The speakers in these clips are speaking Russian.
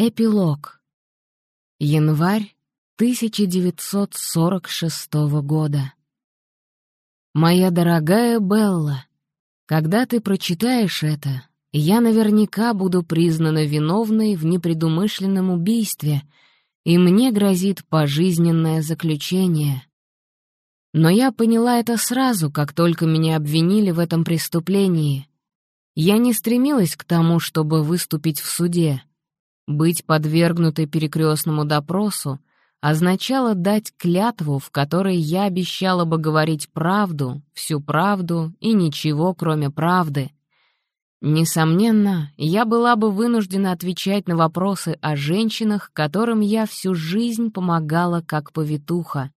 Эпилог. Январь 1946 года. Моя дорогая Белла, когда ты прочитаешь это, я наверняка буду признана виновной в непредумышленном убийстве, и мне грозит пожизненное заключение. Но я поняла это сразу, как только меня обвинили в этом преступлении. Я не стремилась к тому, чтобы выступить в суде — быть подвергнутой перекрестному допросу означало дать клятву, в которой я обещала бы говорить правду, всю правду и ничего, кроме правды. Несомненно, я была бы вынуждена отвечать на вопросы о женщинах, которым я всю жизнь помогала как повитуха.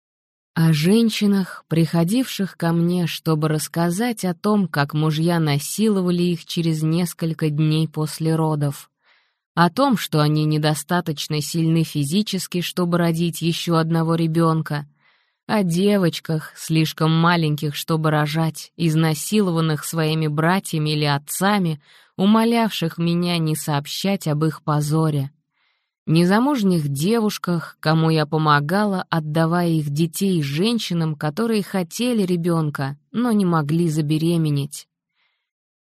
О женщинах, приходивших ко мне, чтобы рассказать о том, как мужья насиловали их через несколько дней после родов о том, что они недостаточно сильны физически, чтобы родить еще одного ребенка, о девочках, слишком маленьких, чтобы рожать, изнасилованных своими братьями или отцами, умолявших меня не сообщать об их позоре, незамужних девушках, кому я помогала, отдавая их детей женщинам, которые хотели ребенка, но не могли забеременеть.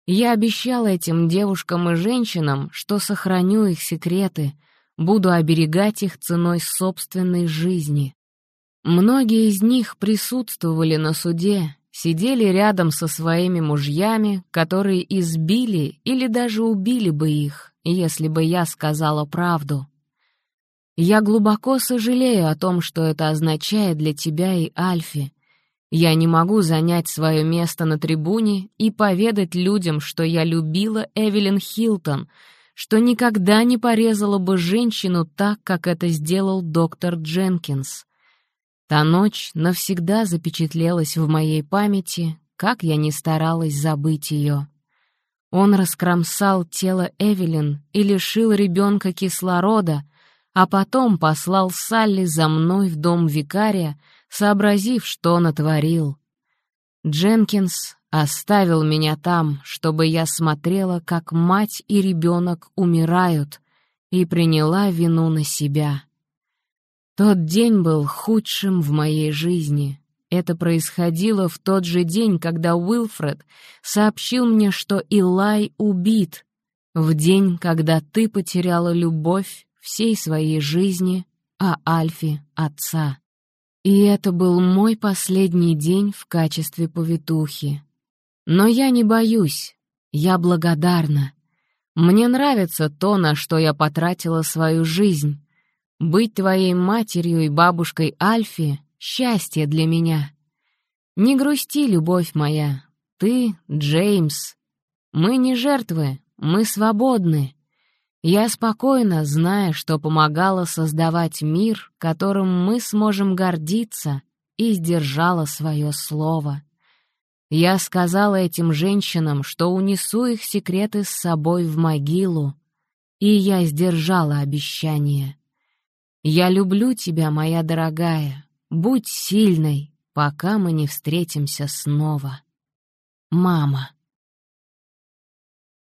Я обещала этим девушкам и женщинам, что сохраню их секреты, буду оберегать их ценой собственной жизни. Многие из них присутствовали на суде, сидели рядом со своими мужьями, которые избили или даже убили бы их, если бы я сказала правду. Я глубоко сожалею о том, что это означает для тебя и Альфи, я не могу занять свое место на трибуне и поведать людям, что я любила Эвелин Хилтон, что никогда не порезала бы женщину так, как это сделал доктор Дженкинс. Та ночь навсегда запечатлелась в моей памяти, как я не старалась забыть ее. Он раскромсал тело Эвелин и лишил ребенка кислорода, а потом послал Салли за мной в дом викария, сообразив, что натворил. Дженкинс оставил меня там, чтобы я смотрела, как мать и ребенок умирают, и приняла вину на себя. Тот день был худшим в моей жизни. Это происходило в тот же день, когда Уилфред сообщил мне, что Илай убит, в день, когда ты потеряла любовь всей своей жизни, а Альфи — отца. И это был мой последний день в качестве повитухи. Но я не боюсь, я благодарна. Мне нравится то, на что я потратила свою жизнь. Быть твоей матерью и бабушкой Альфи — счастье для меня. Не грусти, любовь моя, ты — Джеймс. Мы не жертвы, мы свободны. Я спокойно, зная, что помогала создавать мир, которым мы сможем гордиться, и сдержала свое слово. Я сказала этим женщинам, что унесу их секреты с собой в могилу, и я сдержала обещание. Я люблю тебя, моя дорогая, будь сильной, пока мы не встретимся снова. Мама.